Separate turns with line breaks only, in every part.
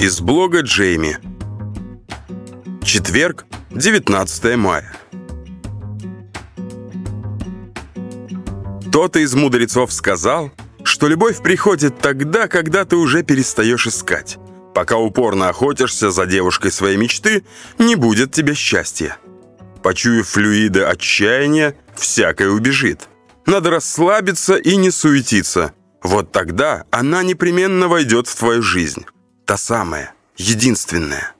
Из блога Джейми. Четверг, 19 мая. Кто-то из мудрецов сказал, что любовь приходит тогда, когда ты уже перестаешь искать. Пока упорно охотишься за девушкой своей мечты, не будет тебе счастья. Почуяв флюиды отчаяния, всякое убежит. Надо расслабиться и не суетиться. Вот тогда она непременно войдет в твою жизнь. Та самая, единственная.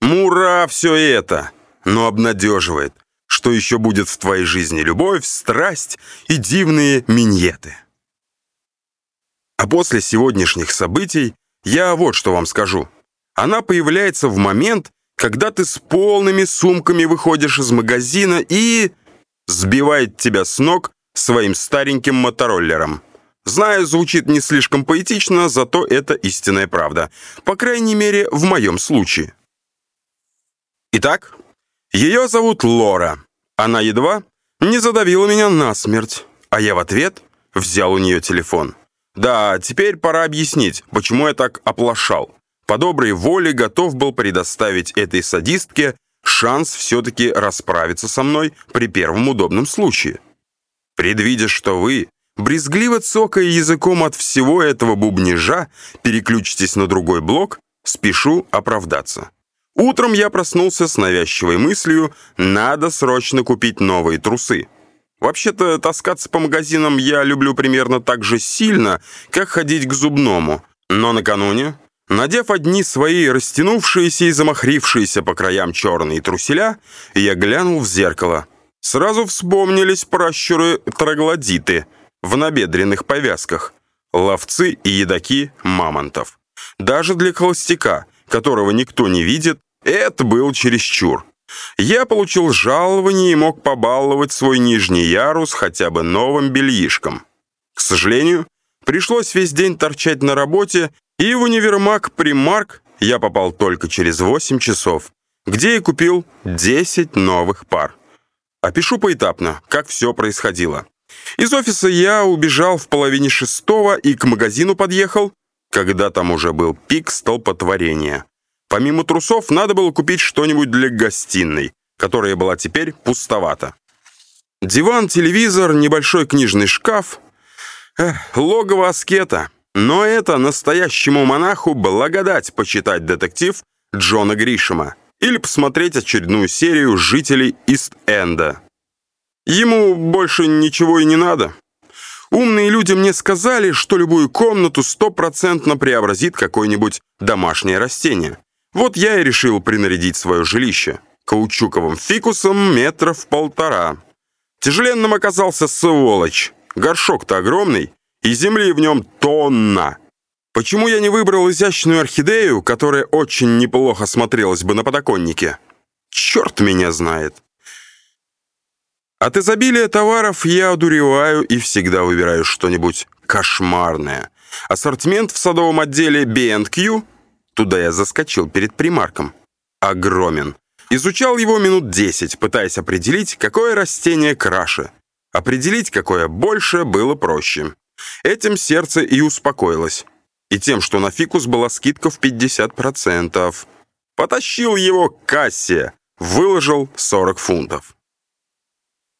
Мура все это, но обнадеживает, что еще будет в твоей жизни любовь, страсть и дивные миньеты. А после сегодняшних событий я вот что вам скажу. Она появляется в момент, когда ты с полными сумками выходишь из магазина и... сбивает тебя с ног своим стареньким мотороллером. Знаю, звучит не слишком поэтично, зато это истинная правда. По крайней мере, в моем случае. Итак, ее зовут Лора. Она едва не задавила меня насмерть, а я в ответ взял у нее телефон. Да, теперь пора объяснить, почему я так оплошал. По доброй воле готов был предоставить этой садистке шанс все-таки расправиться со мной при первом удобном случае. Предвидя, что вы, брезгливо цокая языком от всего этого бубнижа, переключитесь на другой блок, спешу оправдаться. Утром я проснулся с навязчивой мыслью «надо срочно купить новые трусы». Вообще-то таскаться по магазинам я люблю примерно так же сильно, как ходить к зубному. Но накануне Надев одни свои растянувшиеся и замахрившиеся по краям черные труселя, я глянул в зеркало. Сразу вспомнились пращуры-троглодиты в набедренных повязках, ловцы и едоки мамонтов. Даже для холостяка, которого никто не видит, это был чересчур. Я получил жалование и мог побаловать свой нижний ярус хотя бы новым бельишком. К сожалению, пришлось весь день торчать на работе и в универмаг «Примарк» я попал только через 8 часов, где и купил 10 новых пар. Опишу поэтапно, как все происходило. Из офиса я убежал в половине шестого и к магазину подъехал, когда там уже был пик столпотворения. Помимо трусов надо было купить что-нибудь для гостиной, которая была теперь пустовата. Диван, телевизор, небольшой книжный шкаф. Эх, логово аскета — но это настоящему монаху благодать почитать детектив Джона Гришема или посмотреть очередную серию «Жителей Ист-Энда». Ему больше ничего и не надо. Умные люди мне сказали, что любую комнату стопроцентно преобразит какое-нибудь домашнее растение. Вот я и решил принарядить свое жилище каучуковым фикусом метров полтора. Тяжеленным оказался сволочь. Горшок-то огромный, и земли в нем тонна. Почему я не выбрал изящную орхидею, которая очень неплохо смотрелась бы на подоконнике? Черт меня знает. От изобилия товаров я одуреваю и всегда выбираю что-нибудь кошмарное. Ассортимент в садовом отделе B&Q, туда я заскочил перед примарком, огромен. Изучал его минут 10, пытаясь определить, какое растение краше. Определить, какое больше, было проще. Этим сердце и успокоилось. И тем, что на фикус была скидка в 50%. Потащил его к кассе, выложил 40 фунтов.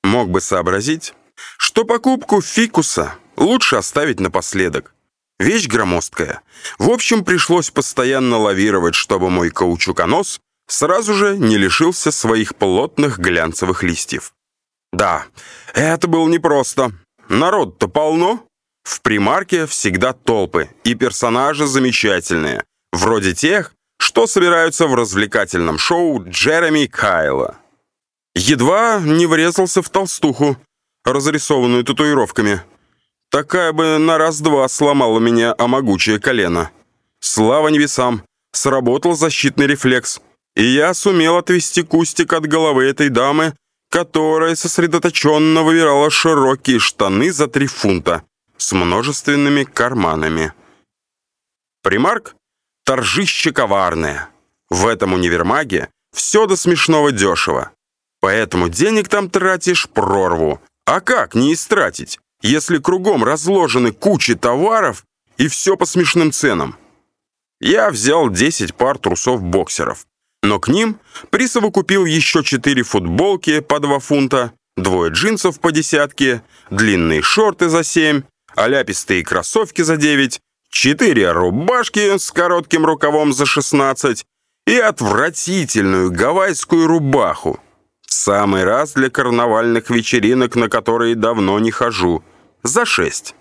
Мог бы сообразить, что покупку фикуса лучше оставить напоследок. Вещь громоздкая. В общем, пришлось постоянно лавировать, чтобы мой каучуконос сразу же не лишился своих плотных глянцевых листьев. Да, это было непросто. Народ-то полно, в примарке всегда толпы, и персонажи замечательные, вроде тех, что собираются в развлекательном шоу Джереми Кайла. Едва не врезался в толстуху, разрисованную татуировками. Такая бы на раз-два сломала меня о могучее колено. Слава небесам, сработал защитный рефлекс, и я сумел отвести кустик от головы этой дамы, которая сосредоточенно выбирала широкие штаны за три фунта с множественными карманами. Примарк — торжище коварное. В этом универмаге все до смешного дешево. Поэтому денег там тратишь прорву. А как не истратить, если кругом разложены кучи товаров и все по смешным ценам? Я взял 10 пар трусов-боксеров. Но к ним присовокупил еще 4 футболки по 2 фунта, двое джинсов по десятке, длинные шорты за 7, оляпистые кроссовки за 9, 4 рубашки с коротким рукавом за 16 и отвратительную гавайскую рубаху. Самый раз для карнавальных вечеринок, на которые давно не хожу. За 6.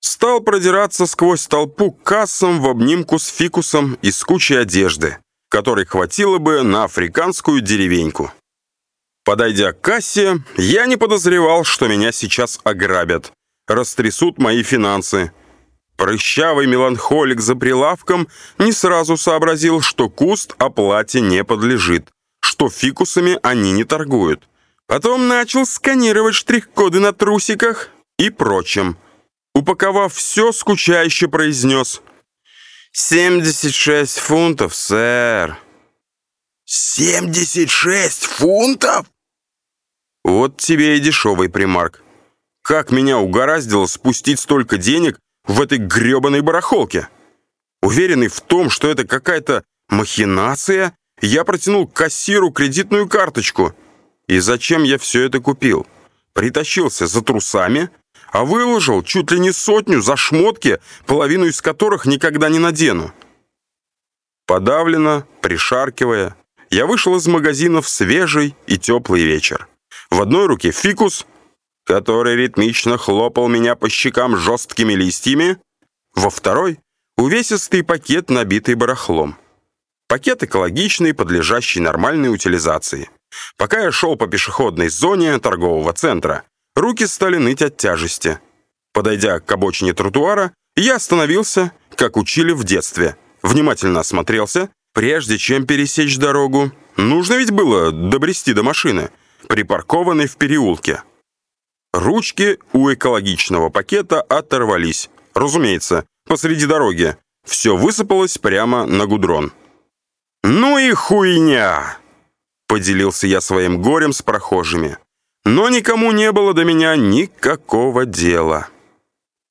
Стал продираться сквозь толпу к кассам в обнимку с фикусом и с кучей одежды, которой хватило бы на африканскую деревеньку. Подойдя к кассе, я не подозревал, что меня сейчас ограбят, растрясут мои финансы. Прыщавый меланхолик за прилавком не сразу сообразил, что куст оплате не подлежит, что фикусами они не торгуют. Потом начал сканировать штрих-коды на трусиках и прочем – Упаковав все, скучающе произнес. «Семьдесят шесть фунтов, сэр».
«Семьдесят шесть фунтов?»
Вот тебе и дешевый примарк. Как меня угораздило спустить столько денег в этой гребаной барахолке? Уверенный в том, что это какая-то махинация, я протянул кассиру кредитную карточку. И зачем я все это купил? Притащился за трусами, а выложил чуть ли не сотню за шмотки, половину из которых никогда не надену. Подавленно, пришаркивая, я вышел из магазина в свежий и теплый вечер. В одной руке фикус, который ритмично хлопал меня по щекам жесткими листьями, во второй — увесистый пакет, набитый барахлом. Пакет экологичный, подлежащий нормальной утилизации. Пока я шел по пешеходной зоне торгового центра, Руки стали ныть от тяжести. Подойдя к обочине тротуара, я остановился, как учили в детстве. Внимательно осмотрелся, прежде чем пересечь дорогу. Нужно ведь было добрести до машины, припаркованной в переулке. Ручки у экологичного пакета оторвались. Разумеется, посреди дороги. Все высыпалось прямо на гудрон. «Ну и хуйня!» Поделился я своим горем с прохожими. Но никому не было до меня никакого дела.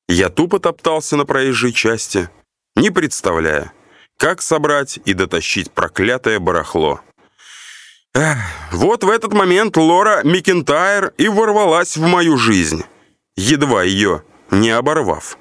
Я тупо топтался на проезжей части, не представляя, как собрать и дотащить проклятое барахло. Эх, вот в этот момент Лора Макинтайр и ворвалась в мою жизнь, едва ее не оборвав.